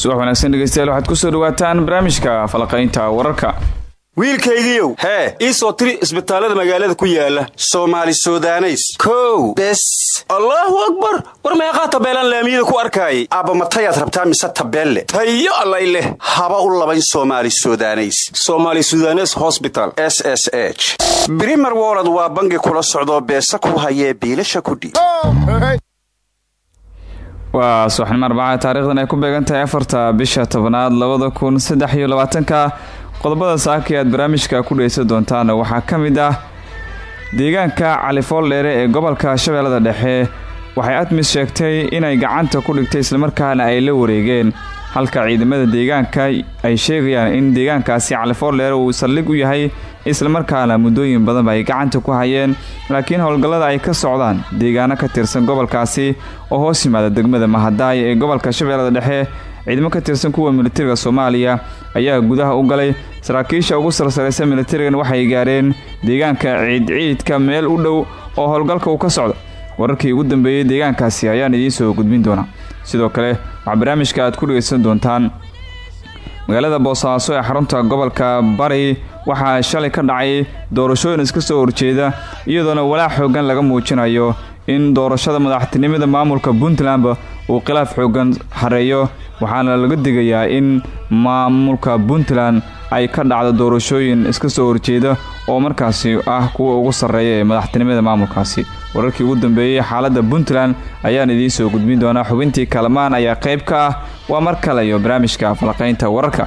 subax wanaagsan dhegeystayaal waxaad ku soo dhawaataan barnaamijka falaqaynta wararka. Wiilkaygiiow hee. ii soo tiri isbitaallada magaalada ku yaalla soomaali sudaneys. Kow. Bes. Allaahu akbar! War meeqaa tabeelaan laamiyada ku arkaayay? Aabba matayaad rabtaa mise tabeelle? Tayo allay leh. Haba u labayn somaali sudaneys. Somaali sudanes hosbital s s h. Brimer wolod waa bangi kula socdoo beesa ku hayee biilasha kudhiib waa subaxnimo arbaca taarikhdan ay ku beegan tahay afarta bisha tobanaad labada kun saddex iyo labaatanka. Qodobada saaka aad barnaamijka ku dhegeysan doontaan waxaa ka mid ah deegaanka califooldheere ee gobolka shabeellada dhexe. Waxay admis sheegtay inay gacanta ku dhigtay islamarkaana ay la wareegeen. Halka ciidamada deegaanka ay sheegayaan in deegaankaasi califoorleer uu saldhig u yahay islamarkaana muddooyin badanba ay gacanta ku hayeen laakiin howlgallada ay ka socdaan deegaano ka tirsan gobolkaasi oo hoos yimaada degmada mahadaay ee gobolka shabeellada dhexe. Ciidamo ka tirsan kuwa militariga soomaaliya ayaa gudaha u galay saraakiisha ugu sarsaraysa militarigan waxay gaareen deegaanka ciidciidka meel u dhow oo howlgalka uu ka socda wararkii ugu dambeeyey deegaankaasi ayaan idiin soo gudbin doonaa. Sidoo kale waxaa barnaamijka aad ku dhegaysan doontaan magaalada boosaaso ee xarunta gobolka bari waxaa shalay ka dhacay doorashooyin iska soo horjeeda iyadoona walaac xoogan laga muujinayo in doorashada madaxtinimada maamulka puntland uu khilaaf xoogan hareeyo. Waxaana laga digayaa in maamulka puntland ay ka dhacdo doorashooyin iska soo horjeeda oo markaasi ah kuwa ugu sarreeya ee madaxtinimada maamulkaasi wararkii ugu dambeeyey xaaladda puntland ayaan idiin soo gudbin doonaa. Xubintii kalamaan ayaa qayb ka ah. Waa mar kale iyo barnaamijka falaqaynta wararka.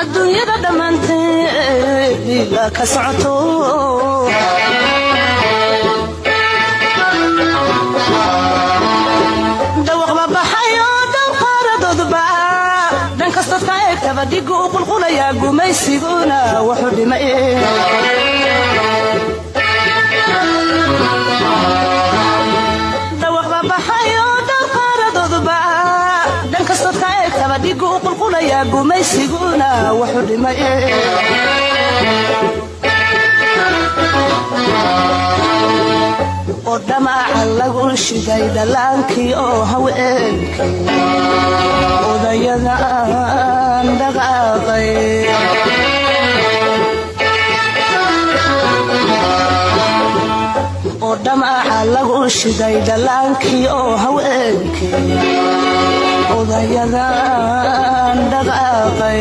Adduunyada dhammaanteed dhiigla ka socoto digu u qulqulayaa gumaysiguna wuxuu dhimay. Digu u qulqulayaa gumaysiguna wuxuu dhimay oo dhamaaca lagu shiday dhallaankii oo haweenkii. Odayada aan dhaqaaqay. Oo dhamaaca lagu shiday dhallaankii oo haweenkii. Odayada aan dhaqaaqay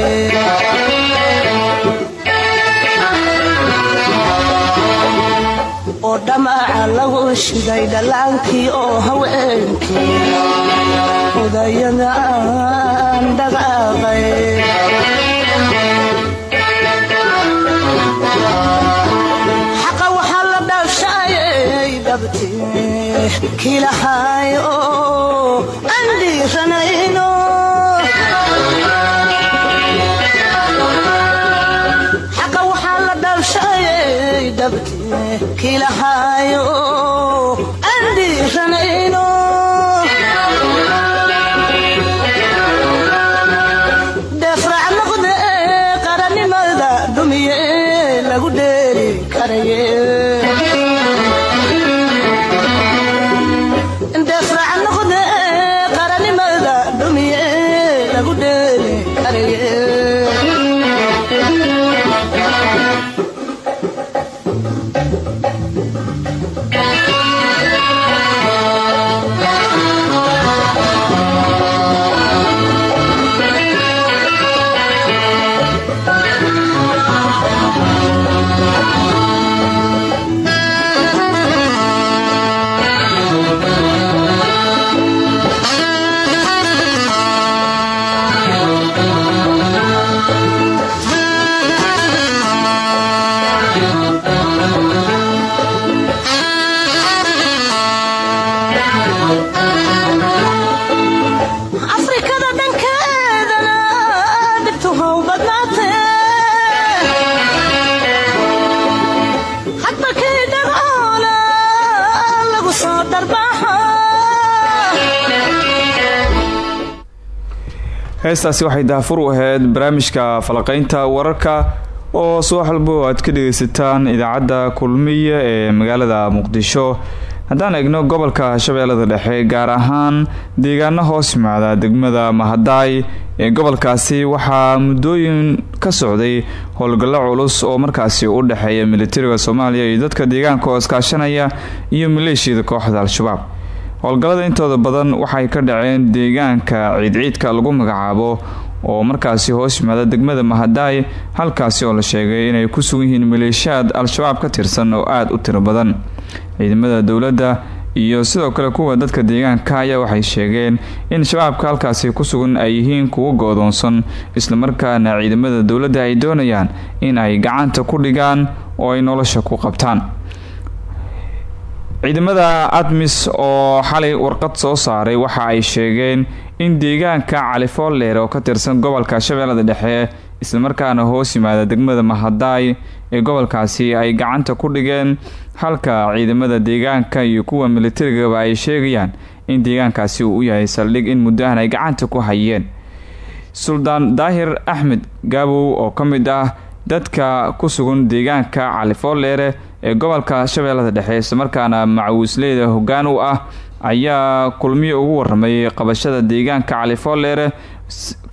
oo dhamaaca lagu shiday dhallaankii oo haweenkii. Odayada aan xaqa waxaa la dhaafshaayay dhabti kilahay kilahay heestaasi waxay daafur u ahayd barnaamijka falaqaynta wararka oo subax walbo aad ka dhegeysataan idaacadda kulmiya ee magaalada muqdisho. Haddaan eegno gobolka shabeellada dhexe gaar ahaan deegaano hoos yimaada degmada mahadaay ee gobolkaasi waxaa muddooyin ka socday howlgallo culus oo markaasi u dhexeeya militariga soomaaliya iyo dadka deegaanka oo iskaashanaya iyo maleeshiyada kooxda al-shabaab howlgallada intooda badan waxay ka dhaceen deegaanka ciidciidka lagu magacaabo oo markaasi hoos yimaada degmada mahadaay halkaasi oo la sheegay inay ku sugan yihiin maleeshiyaad al-shabaab ka tirsan oo aada u tiro badan. Ciidamada dowladda iyo sidoo kale kuwa dadka deegaanka ayaa waxay sheegeen in shabaabka halkaasi ku sugan ay yihiin kuwo go-doonsan islamarkaana ciidamada dowladda ay doonayaan in ay gacanta ku dhigaan oo ay nolosha ku qabtaan ciidamada admis oo xalay warqad soo saaray waxa ay sheegeen in deegaanka califoolleer oo ka tirsan gobolka shabeellada dhexe islamarkaana hoos yimaada degmada mahadaay ee gobolkaasi ay gacanta ku dhigeen halka ciidamada deegaanka iyo kuwa militarigaba ay sheegayaan in deegaankaasi uu u yahay saldhig in muddahan ay gacanta ku hayeen. Suldaan daahir axmed gaabow oo ka mid ah dadka ku sugan deegaanka califoolleere ee gobolka shabeellada dhexe islamarkaana macawiisleyda hoggaan u ah ayaa kulmiyo ugu waramay qabashada deegaanka califoolleere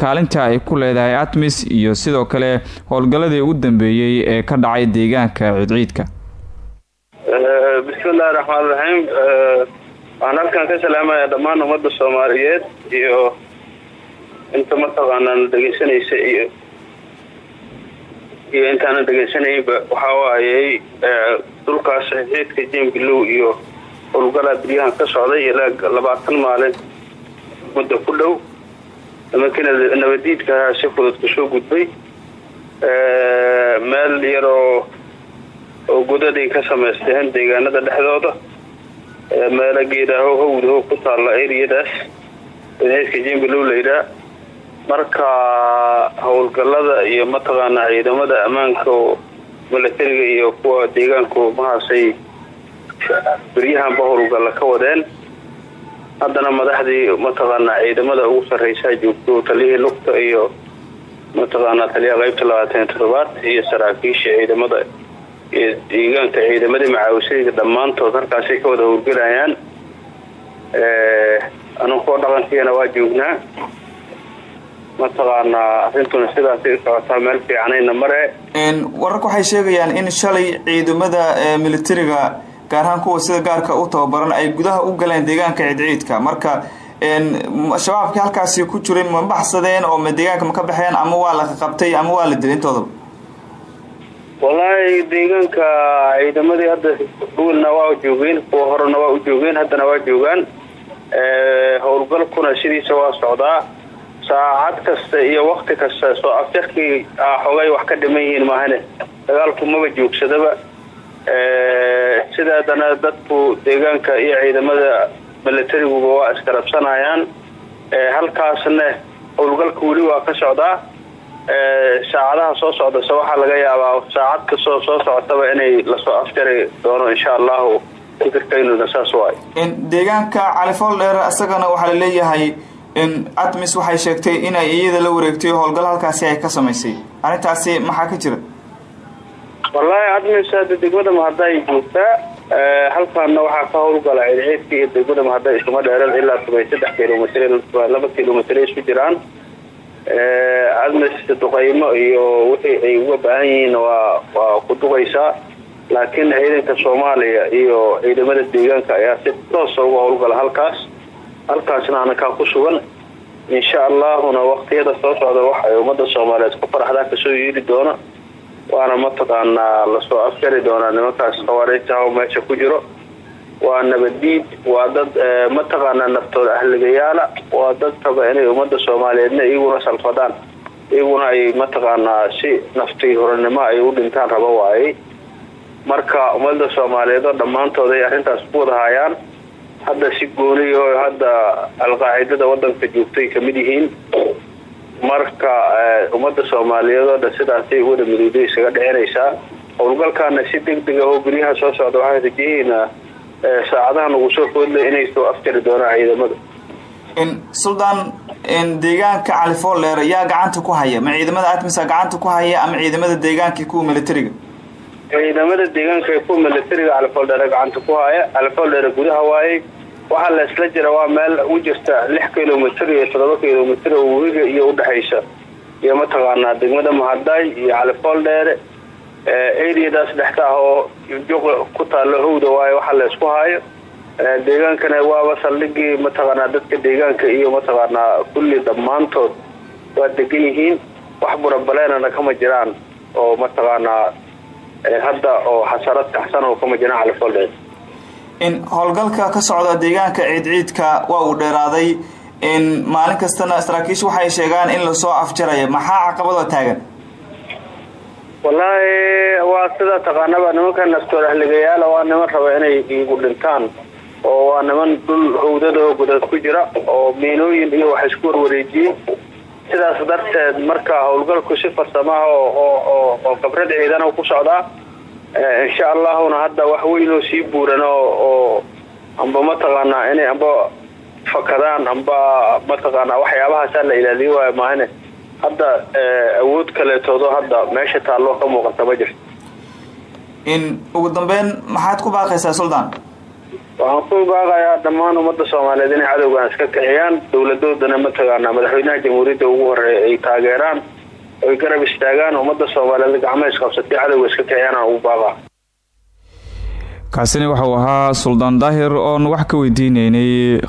kaalinta ay ku leedahay atmis iyo sidoo kale howlgalladii ugu dambeeyey ee ka dhacay deegaanka ciidciidka bismillahi raxmaan raxiim waxaan halkan ka salaamaya dhammaan ummadda soomaaliyeed iyo inta mataqaanaan dhegeysanaysa iyo intaana dhegeysanayinba waxaa waayey dhulkaas ciidka jembilow iyo howlgalaa bilyahan ka socday ilaa labaatan maalin muddo ku dhow. Nimankina nabadiidkahaa si fudud ka soo gudbay meel yaroo oo godaday ka samaysteen deegaanada dhexdooda. Meelo geedaaho hawdaho ku taalla eriyadaas ciidka jembilow layidhaa marka howlgalada iyo mataqaanaa ciidamada ammaanka milatariga iyo kuwa deegaanku mahaasay beryahanba howlgalla ka wadeen haddana madaxdii mataqaanaa ciidamada ugu sarreysaa joogto taliyihii lugta iyo mataqaanaa taliyaha qaybta labaatan iyo toddobaad iyo saraakiisha ciidamada iyo deegaanka ciidamadii macaawisayga dhammaantood. Halkaasay ka wada howlgelayaan anunkoo dhaqankiina waa joognaa mataqaanaa arrintuna sidaasay socotaa meel fiicanayna mare wararka waxay sheegayaan in shalay ciidamada militariga gaar ahaan kuwa sida gaarka u tababaran ay gudaha u galeen deegaanka ciidciidka. Marka shabaabkii halkaasi ku jiray ma baxsadeen oo ma deegaanka ma ka baxeen ama waa la qabtay ama waa la dilay intoodaba wallaahi deegaanka ciidamadii hadda dhuulna waa joogeen kuwa horena waa u joogeen haddana waa joogaan. Howlgalkuna sidiisa waa socdaa saacad kasta iyo wakti kasta soo afjarkii xogay wax ka dhiman yihiin maahane. Dagaalku maba joogsadaba sidaadana dadku deegaanka iyo ciidamada milatariguba waa iskarabsanayaan halkaasna howlgalka weli waa ka socdaa saacadaha soo socdase waxaa laga yaabaa saacad kastoo soo socotaba inay la soo afjari doono insha allahu fikirkaynuna saas waay deegaanka califool dheer isagana waxaa la leeyahay atmis waxay sheegtay inay iyada la wareegtay howlgal halkaasi ay ka samaysay. Arrintaasi maxaa ka jira? Wallaahi admis hadda degmada mahadda ay joogtaa halkaana waxaa ka howlgala ciidciidka iyo degmada mahadda iskuma dheeran ilaa tobay saddex kilomitr laba kilomitr isku jiraan. Admis duqaymo iyo wixii ay uga baahan yihiin waa waa ku duqaysaa laakiin ciidanka soomaaliya iyo ciidamada deegaanka ayaa si toosa uga howlgala halkaas halkaasna anakaa ku sugan insha allahuna waqtiyada soo socda waxay ummada soomaaliyeed ku faraxdaa ka soo yeeli doona waana mataqaanaa la soo afjari doonaa nimankaas khawaariijtaho meesha ku jiro. Waa nabadiid waa dad mataqaanaa naftooda ahligayaala waa dad raba inay ummada soomaaliyeedna iyaguna salfadaan iyaguna ay mataqaanaa si naftii horanimo ay u dhintaan raba waayey. Marka ummada soomaaliyeed oo dhammaantood ay arrintaas ku wada hayaan hadda si gooniyo hadda alqaacidada wadanka joogtay ka mid yihiin. Marka ummada soomaaliyeed oo dhan sidaasay wada midowda isaga dhicinaysaa howlgalkaana si deg deg ah oo guryaha soo socda waxaan rajayaynaa saacadaha nagu soo foodla inay soo afjari doonaan ciidamada. Suldaan deegaanka califoldheer yaa gacanta ku haya? Ma ciidamada atmisa gacanta ku haya ama ciidamada deegaanka kuwa militariga ciidamada deegaanka ee kuwa militariga califoldheere gacanta ku haya califoldheere gudaha waayey waxaa la isla jira waa meel u jirta lix kilomitr iyo toddoba kilomitr oo webiga iyo udhexaysa iyo mataqaanaa degmada mahaday iyo califoldheere areadaas dhexta ah oo juq ku taalo howda waayo waxaa la isku haayo. Deegaankana waaba saldhigii mataqaanaa dadka deegaanka iyo mataqaanaa kulli dhammaantood. Waa degan yihiin wax burabaleynana kama jiraan oo mataqaanaa hadda oo xasarad kaxsan oo kama jiraan califoldheer in howlgalka ka socda deegaanka ciidciidka waa uu dheeraaday in maalin kastana saraakiishu waxay sheegaan in la soo afjaraya maxaa caqabadoo taagan? Wallaahi waa sida taqaanaba nimanka naftoorahligayaala waa niman raba inay igu dhintaan oo waa niman dhul howdada oo godad ku jira oo miinooyin iyo wax isku warwareejiyey sidaas darteed marka howlgalku si farsamaha oo khibrad ciidana ku socdaa insha allahuna hadda wax weyn oo sii buuran oo amba mataqaanaa inay amba fakadaan amba mataqaanaa waxyaabahaasa la ilaaliyo waayo maahane. Hadda awood kaleetoodo hadda meesha taalloo ka muuqata ma jirto. Ugu dambeyn maxaad ku baaqaysaa suldaan waxaan ku baaqayaa dhammaan ummadda soomaaliyeed inay cadowgan iska kiciyaan dowladoodana mataqaanaa madaxweynaha jamhuuriyadda ugu horreeya ay taageeraan oy garab istaagaan. Ummadda soomaaliyeed gacmaha isqabsatay cadowga iska kiciyaan aan ugu baaqaa. Kaasina waxauu ahaa suldaan daahir oon wax ka weydiineynay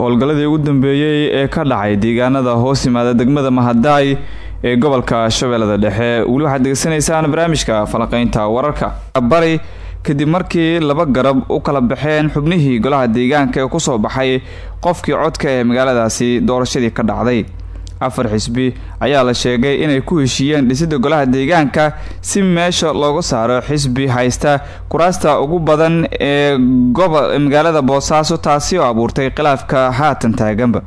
howlgalladii ugu dambeeyey ee ka dhacay deegaanada hoos yimaada degmada mahadaay ee gobolka shabeellada dhexe. Weli waxaad degeysanaysaan barnaamijka falaqeynta wararka. Bari kadib markii laba garab u kala baxeen xubnihii golaha deegaanka ee ku soo baxay qofkii codka ee magaaladaasi doorashadii ka dhacday. Afar xisbi ayaa la sheegay inay ku heshiiyeen dhisidda golaha deegaanka si meesha looga saaro xisbi haysta. Kuraasta ugu badan ee magaalada boosaaso taasi oo abuurtay khilaafka haatan taaganba.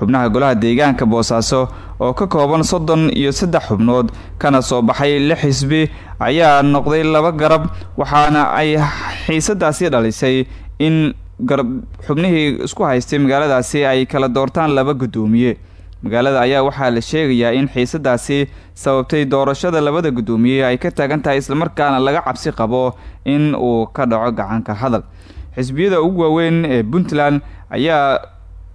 Xubnaha golaha deegaanka boosaaso oo ka kooban soddon iyo saddex xubnood kana soo baxay lix xisbi ayaa noqday laba garab waxaana ay xiisadaasi dhalisay in garab xubnihii isku haystay magaaladaasi ay kala doortaan laba guddoomiye. Magaalada ayaa waxaa la sheegayaa in xiisadaasi sababtay doorashada labada guddoomiye ay ka taagan tahay islamarkaana laga cabsi qabo in uu ka dhaco gacanka hadal. Xisbiyada ugu waaweyn ee puntland ayaa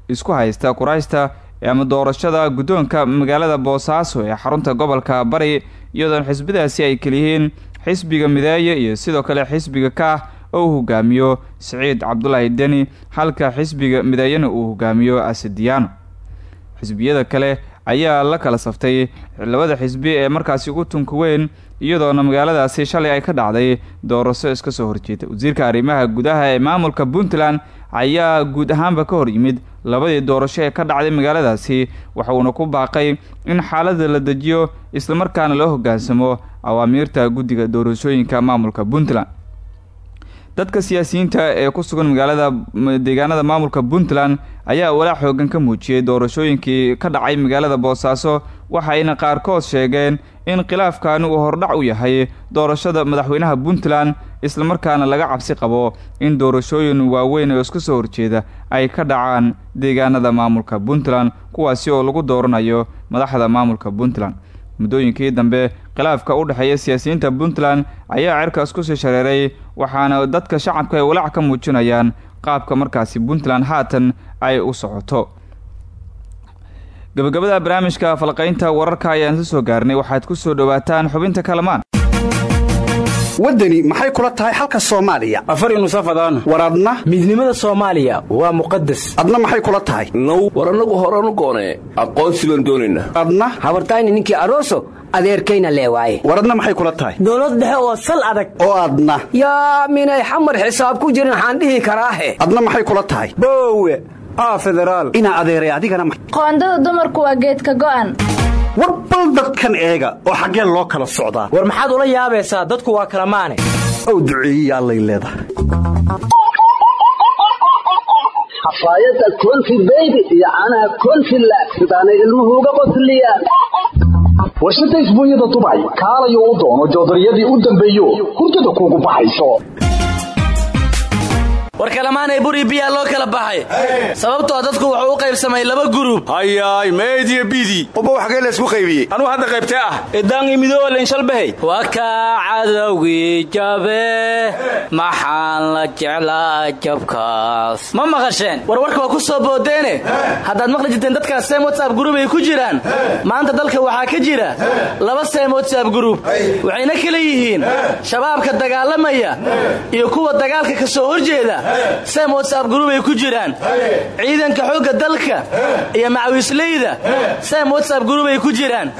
isku haysta kuraasta ama doorashada guddoonka magaalada boosaaso ee xarunta gobolka bari iyadoona xisbadaasi ay kaliyihiin xisbiga mideeye iyo sidoo kale xisbiga kaah oo uu hogaamiyo siciid cabdulaahi deni halka xisbiga mideeyena uu hogaamiyo asadiyaano xisbiyada kale ayaa la kala saftay. Labada xisbi ee markaasi ugu tunka weyn iyadoona magaaladaasi shalay ay ka dhacday doorasho iska soo horjeeda. Wasiirka arrimaha gudaha ee maamulka puntland ayaa guud ahaanba ka hor yimid labadii doorasho ee ka dhacday magaaladaasi waxuuna ku baaqay in xaalada la dejiyo islamarkaana loo hoggaansamo awaamiirta guddiga doorashooyinka maamulka puntland. Dadka siyaasiyiinta ee ku sugan magaalada deegaanada maamulka puntland ayaa walaac xoogan ka muujiyey doorashooyinkii ka dhacay magaalada boosaaso waxayna qaarkood sheegeen in khilaafkaani uu hordhac u yahay doorashada madaxweynaha puntland islamarkaana laga cabsi qabo in doorashooyin waaweyn oo iska soo horjeeda ay ka dhacaan deegaanada maamulka puntland kuwaasi oo lagu dooranayo madaxda maamulka puntland. Muddooyinkii dambe khilaafka u dhexeeya siyaasiyiinta puntland ayaa cerkaas ku sii shareeray waxaana dadka shacabka ay walaac ka muujinayaan qaabka markaasi puntland haatan ay u socoto gabagabada barnaamijka falqaynta wararka ayaan la soo gaarnay. Waxaad ku soo dhowaataan xubinta kalamaan. Waddani maxay kula tahay xalka soomaaliya? Afar nusafadaan war adna? Midnimada soomaaliya waa muqadas adna maxay kula tahay? Now war annagu horanu goonee aqoonsi baan doonaynaa adna? Habartayni ninkii aroso adeerkayna lee waaye. War adna maxay kula tahay? Dowlad dhexe oo sal adag. Oo adna. Yaa minay xamar xisaab ku jirin waxaan dhihi karaahe adna maxay kula tahay? Boowe aa federaal inaa adeeray adigana ma qoondada dumarku waa geedka go'an. War bal dadkan eega oo xaggeen loo kala socdaa war maxaad ula yaabaysaa? Dadku waa kala maane. Ow duceeyiya allay leedahay. Xafaayadda konfi beybi iyo caanaha konfi laag. Sidaanay ilmuhu uga qosliyaan warshada isbuunyada dubay kaalayo u doono joodariyadii u dambeeyo hurdada kuugu baxayso war kalamaanay buri biyaa loo kala baxay. Sababtoo dadku wuxuu u qaybsamay laba gurub. Hayaay meediya bidi. Uba wax kee laysku qaybiyey. Anuu hadda qaybtee ah. Idaangi midoolen shalbahay. Wakaa cadowgii jabe. Maxaan la jeclaa jabkaas. Ma maqasheen? Warwarka waa ku soo boodeene. Haddaad maqli jirteen dadkaas seem whatsapp gurub ay ku jiraan. Maanta dalka waxaa ka jira laba seem whatsapp gurub. Waxayna kala yihiin shabaabka dagaalamaya iyo kuwa dagaalka ka soo horjeeda seem whatsapp gurub ay ku jiraan. Ciidanka xoogga dalka iyo macawiisleyda seem whatsapp gurub ay ku jiraan.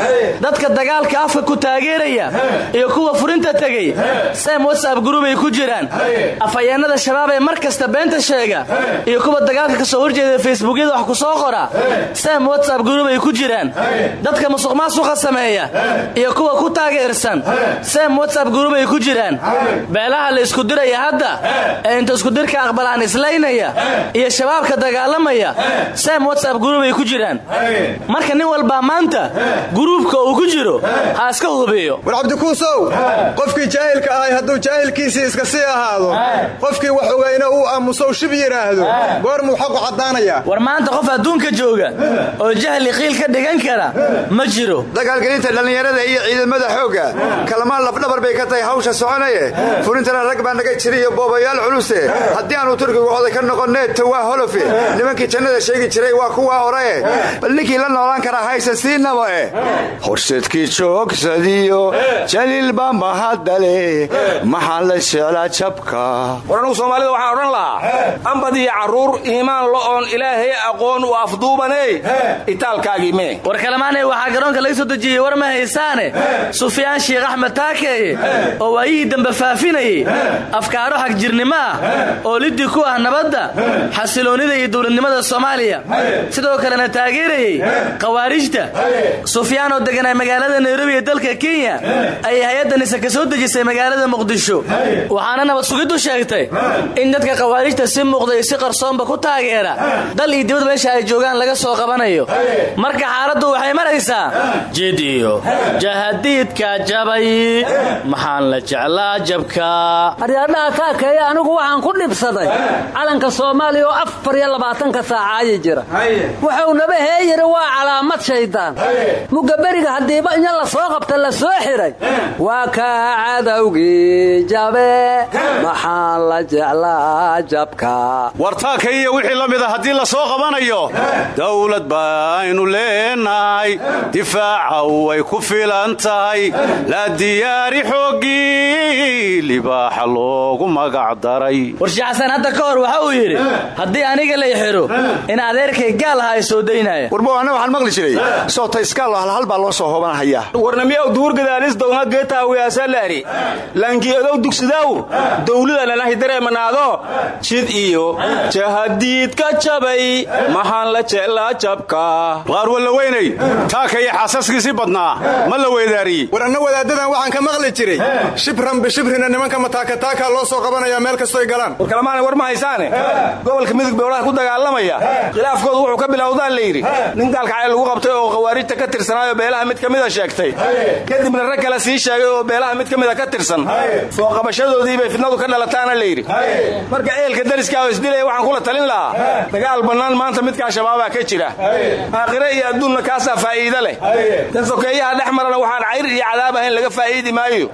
Dadka dagaalka afka ku taageeraya iyo kuwa furinta tegey. Seem whatsapp gurub ay ku jiraan. Afhayeennada shabaab ee mar kasta beenta sheega iyo kuwa dagaalka ka soo horjeeda facebookyada wax ku soo qora. Seem whatsapp gurub ay ku jiraan. Dadka musuq maasuqa sameeya iyo kuwa ku taageersan. Seem whatsapp gurub ay ku jiraan. Beelaha la isku diraya hadda ee inta iskudirka aqbalaan islaynaya iyo shabaabka dagaalamaya seem whatsapp gurub ay ku jiraan. Marka nin walbaa maanta guruubka uu ku jiro ha iska hubiyo. War cabdikuusow qofkii jaahilka ahay hadduu jaahilkiisii iska sii ahaado qofkii wax ogayna uu aamusow shib yidhaahdo goormuu xaqu caddaanayaa war maanta qof adduunka jooga oo jahli qiil ka dhigan kara ma jiro. Dagaalgelinta dhallinyarada iyo ciidamada xoogga kalamaan lafdhabar bay ka tahay hawsha soconaye. Furintana rag baa naga jira iyo boobayaal culuse haddii aanu turkigu oday ka noqonnee tawaa holofe nimankii jannada sheegi jiray waa kuwaa horae bal ninkii la noolaan karaa haysa siinaba eh horseedkii joogsadiyo jaliilba mahadale maxaan la jeclaa jabka. War anugu soomaalida waxaan odhan lahaa ambad iyo carruur iimaan lo'oon ilaahay aqoon u afduubaney itaalkaagii mee. War kalamaanay waxaa garoonka laga soo dejiyey war ma haysaane. Sufyaan sheekh axmed taakeeye oo waayihii dambe faafinayey. Afkaaro xagjirnimo ah oo liddi ku ah nabadda xasiloonnida iyo dowladnimada soomaaliya. Sidoo kalena taageerayey khawaarijta sufyaan oo deganaa magaalada nairobi ee dalka kenya. Ayay hay'addanise ka soo dejisay magaalada muqdisho. Waxaana nabad sugiddu sheegtay in dadka khawaarijta si muuqda iyo si qarsoonba ku taageera. Dal iyo dibad meesha ay joogaan laga soo qabanayo. Marka xaaladdu waxay maraysaa jidiyo jahadiidka jabay maxaan la jeclaa jabka dhibsaday calanka soomaaliya oo afar iyo labaatanka saacaayi jira. Wuxuu naba heeyiri waa calaamad shaydaan mugaberiga haddiiba inya la soo qabta la soo xiray. Waa kaa cadowgii jabe maxaan la jeclaa jabka? War taakaiyo wixii la mida haddii la soo qabanayo. Dawlad baynu leenahay difaaca way ku filan tahay la diyaari xooggii libaaxa loogu magac daray. Warshe xasan hadda ka hor waxa uu yidhi haddii aniga lay xiro in adeerkay gaal aha ay soo daynaya warbo anna waxaan maqli jiray soota iskaal halhal baa loo soo hoobanhayaa warnamiyaw duurgadaalis downa geetaawiyaasalaari laankiyadow dugsidaaw dawladananahi dareemanaado jid iyo jahadiidka jabay maxaan la jeclaa jabka. Qaar walla weynay? Taaka iyo xaasaskiisii badnaa ma la weydaariyey war anna wadaaddadan waxaan ka maqli jiray. Shibran bishibrina nimanka mataakataakaa loo soo qabanaya meel kastoy galaan kalamaana war ma haysaane? Gobolka midug beolaha ku dagaalamaya. Khilaafkoodu wuxuu ka bilowdaa la yidhi nin gaalkacay lagu qabtay oo khawaarijta ka tirsanaayo beelaha mid ka mida sheegtay. Kadibna rag kale sii sheegay oo beelaha mid ka mida ka tirsan. Soo qabashadoodii bay fidnadu ka dhalataana la yidhi. Marka eelka dariska oo isdilaya waxaan kula talin lahaa. Dagaal bannaan maanta midkaa shabaabaa ka jira. Aakhire iyo adduunna kaasaa faa'iida leh. Tan sokeeyaha dhex marana waxaan cayr iyo cadaab ahayn laga faa'iidi maayo.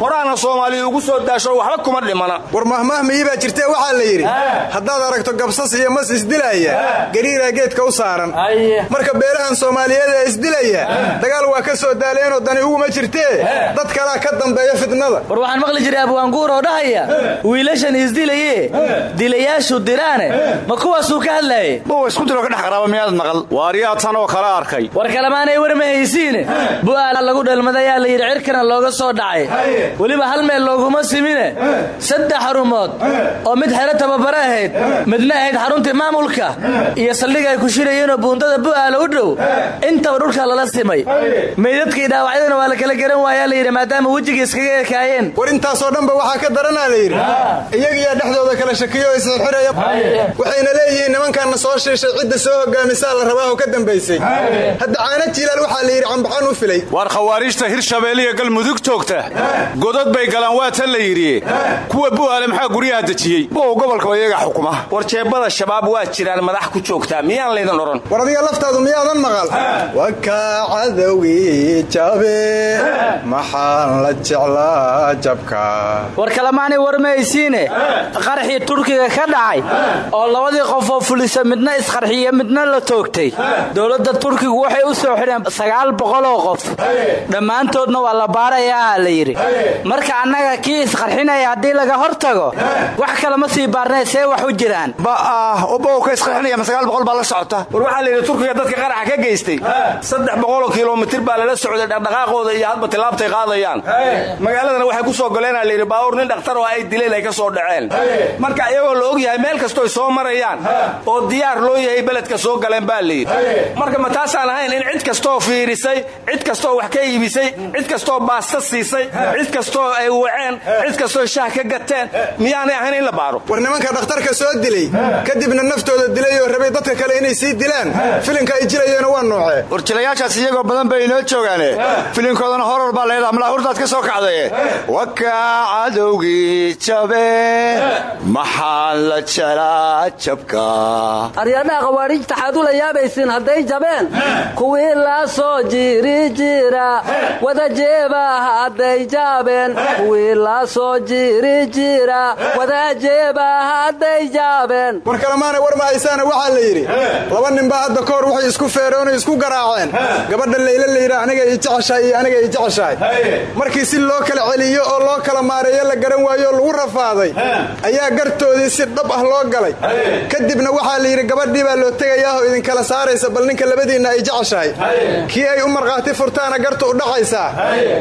Horaana soomaaliya ugu soo daasho waxba kuma dhimana. War mahmahmiyii baa jirtee waxaa la yidhi haddaad aragto gabsas iyo mas isdilaya gariiraa geedka u saaran. Marka beelahan soomaaliyeed ee isdilaya dagaal waa ka soo daaleenoo dani uguma jirtee dad kalaa ka dambeeya fidnada war waxaan maqli jiray abwaanguur oo dhahaya wiilashan isdilaye dilayaashu diraane. Ma kuwaasuu ka hadlaaye buwa isku dilo ka dhex qaraaba miyaad maqal? Waaryaa tan oo kala arkay. War kalemaanay war ma haysiine bu'aal lagu dhalmadayaa la yidhi cirkana looga soo dhacay. Weliba hal meel looguma simine. Saddex xarumood oo mid xero tababare ahayd midna ahayd xaruntii maamulka iyo saldhig ay ku shirayeenoo buundada bu'aala u dhow intaba dhulka lala simay. Meydadkii dhaawacyadana waa la kala garan waayaa layidhi maadaama wejigii iskaga ekaayeen. War intaasoo dhanba waxaa ka daranaa la yidhi iyagiyaa dhexdooda kala shakiyo o isxirxiraya waxayna leeyihiin nimankaanna soo shiishay cidda soo hogaamisaa la rabaa oo ka dambaysay. Hadda caana jiilaal waxaa la yidhi cambaxan u filay. Waar khawaarijta hirshabeelle iyo galmudug joogta godad bay galaan waa tan la yidhi. Kuwa bu'aale maxaa guryaha dejiyey jebiyey bow gobolkaba iyaga xukuma. War jeebada shabaab waa jiraan madax ku joogtaa. Miyaan laydin odhan war adiga laftaadu miyaadan maqal? Wakaa cadowgii jabe maxaan la jeclaa jabka. War kalemaanay warmaysiine. Qarxii turkiga ka dhacay oo labadii qof oo fulisa midna isqarxiye midna la toogtay. Dowladda turkigu waxay u soo xidheen sagaal boqoloo qof. Dhammaantoodna waa la baarayaa la yidhi. Marka annaga kii isqarxinaya haddii laga hor tago wax kale ma sii baarnay see wax u jiraan. Ba'ah oo bowka isqarxinaya ma sagaal boqol baa la socota. War waxaa la yidhi turkiga dadka qaraxa ka geystay. Saddex boqoloo kilomitir baa lala socday dhaqdhaqaaqooda iyo hadba tilaabtay qaadayaan. Magaaladana waxay ku soo goleenaa layidhi baawur nin dhakhtar oo ay dileen ay ka soo dhaceen. Marka iyagoo la og yahay meel kastooy soo marayaan oo diyaar loo yahay beledka soo galeen baa layidhi marka ma taasaan ahayn in cid kastoo fiirisay cid kastoo wax ka iibisay cid kastoo baasta siisay cid kastoo ay waceen cid kastoo shaah ka gateen miyaanay ahayn in la baaro. War nimanka dhakhtarka soo dilay kadibna naftooda dilay rabay dadka kale inay sii dilaan. Filinka ay jilayeena waa noocee warjilayaashaas iyagoo badan bay inoo joogaane. Filinkoodana horor baa leedaha malahurdaad ka soo kacdaye wakaa cadowgii jabe maxaan la jelaa jabka. Xaad ula yaabaysiin hadday jabeen. Kuwii la soo jiri jira wada jeeba hadday jaabeen. Kuwii la soo jiri jira wada jeeba hadday jaabeen. War kalemaana war mahaysaana waxaa la yidhi laba ninbaa hadda kahor waxay isku feeroonay isku garaaceen. Gabadha layla layidha aniga i jeceshahay iyo aniga i jeceshahay. Markii si loo kala celiyo oo loo kala maareeyo la garan waayo oo lagu rafaaday ayaa gartoodii si dhab ah loo galay. Kadibna waxaa la yidhi gabadhii baa loo tegayaahoo idinkala saaraysa bal ninka labadiinna ay jeceshahay. Kii ay u markhaati furtaana garta u dhacaysaa.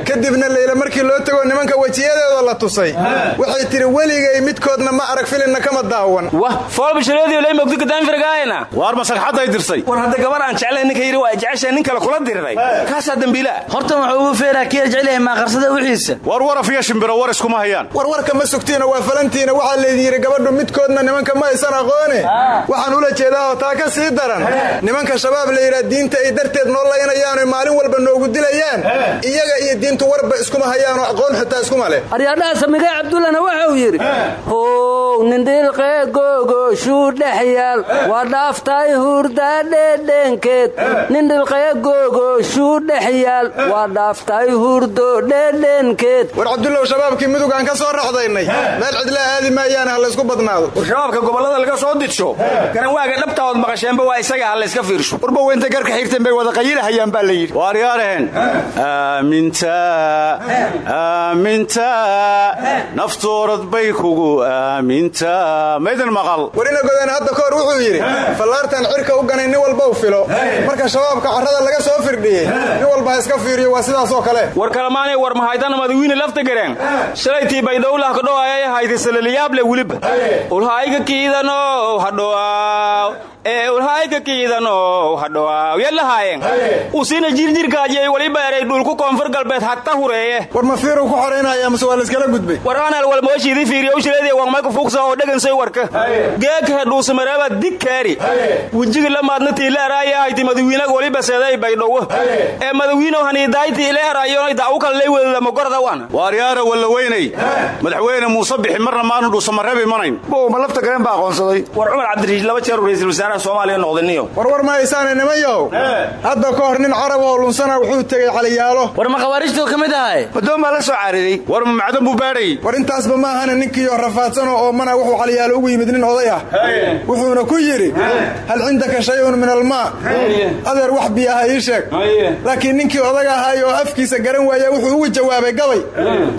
Kadibna layla markii loo tego nimanka wejiyadeeda la tusay waxay tidhi weligay midkoodna ma arag filinna kama daawan waar masagxadday dirsay? War hadda gabar aan jeclayn ninka yidhi waa jeceshahay nin kale kula diriray kaasaa dembiilaa horta wuxuu ugu feeraa kiya jecelyahay maaqarsada wixiisa war waraf iyo shimbiro war iskuma hayaan. War warka ma sugtiina waa falantiina. Waxaa laydin yidhi gabadhu midkoodna nimanka ma aysan aqoone waxaan ula jeedaahoo taa ka sii daran. Nimanka shabaab la yidhaa diinta ay darteed noo laynayaanoy maalin walba noogu dilayaan. Iyaga iyo diintu warba iskuma hayaanoo aqoon xitaa iskuma leh. Aryadhaha samigay cabdullana wuxuu yidhi how nindhilqee googoshuu dhex yaal waa dhaaftay hurdadhedhenkeed nindhilqee googoshuu dhex yaal waa dhaaftay hurdo dhedhenkeed war cabdullow shabaabkii mudugaan ka soo raxdaynay. Meel cidlaa aadi maayaane ha laysku badnaado. War shabaabka gobollada laga soo didsho. Garanwaaga dhabtaood maqasheenba waa isaga ha layska fiirsho. Warba weynta garka xirteen bay wada qayilahayaan baa la yidhi. Waaryaaraheen aaminta aaminta naftoorad bay kugu aaminta. Maydan maqal. Warina godeen hadda kahor wuxuu yidhi fallaartan cirka u ganay nin walba u filo. Marka shabaabka carrada laga soo firdhiyey nin walba ha iska fiiriyo waa sidaasoo kale. War kalamaanay war mahaydana madawiine lafta gareen. Shalaytii baydhowlah kadhow ayay hayday salaliyaable weliba ulhaayga kiidanow hadhoaaw ee ulhaayga kiidanow hadhoaaw yalahaayeen usiina jirjirkaajiyay weliba eray dhulku koonfur galbeed hagta hureeye war ma fiiruu ku xoraynaya mase waa layskala gudbay war aanal walmooshiidii fiiriyo ushileedii waqmayku fuugsa oo dhagansay warka geeghe dhuusamareeba dig kaari wejigi lamaadna tiile araaya hayti madawiinaga weliba seeday baydhowo ee madawiinow haniidaay tiile araayoonay dacwo kale lay wedadama gorda wana waaryaara walla weynay madaxweyne muuse bixi marna maanu dhuusamareeb imanayn bow ma lafta gareen baa aqoonsaday war cumar cabdirashiid laba jeer ra'iisul wasaaraha soomaaliya noqdaniyo war war ma haysaane nimanyow hadda ka hor nin carab oo lunsana wuxuu tegey caliyaalo war ma khawaarijtuu ka mid ahay? Madoon baa la soo cariray. War ma macdan buu baadhayy war intaasba ma ahana ninkiioo rafaadsanoo oo mana wuxuu caliyaalo ugu yimid nin oday ah. Wuxuuna ku yidhi hal cindaka shayun min almaa adeer wax biyaha ii sheeg. Laakiin ninkii odaga ahaay oo afkiisa garan waaya wuxuu ugu jawaabay gabay.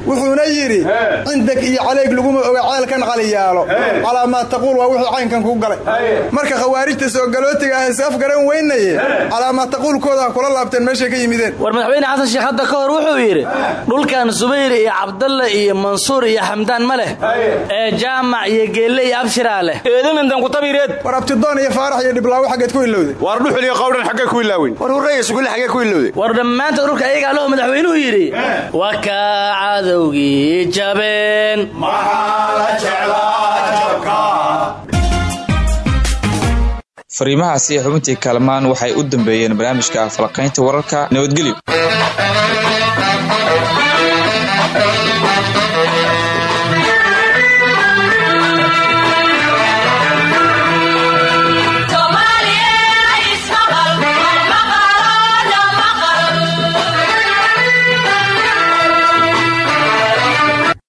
Wuxuuna yidhi cindak iyo caleeg laguma oga ceelkan caliyaalo calaa maa taquul waa wuxuu caynkan kuu galay. Marka khawaarijta soo galootiga ah is af garan weynaye. Calaa maa taquulkooda ha kula laabteen meeshay ka yimideen. War madaxweyne xasan sheekh hadda ka hor wuxuu yidhi dhulkan subayr iyo cabdalle iyo mansuur iyo xamdaan ma leh. Ee jaamac iyo geelle iyo abshiraa leh. Eedamintan kutabireed war abtidoon iyo faarax iyo dhiblaawo xaggeed ku ilowday waar dhuxul iyo qawdhan xaggay ku ilaaweyn war hurraya sugulle xaggee ku ilowday war dhammaanta dhulka ayagaa lahu madaxweynuhu yidhi waa kaa cadowgii jabeen fariimahaasi xubintii kaalmaan waxay u dambeeyeen barnaamijka falaqaynta wararka nabadgelyo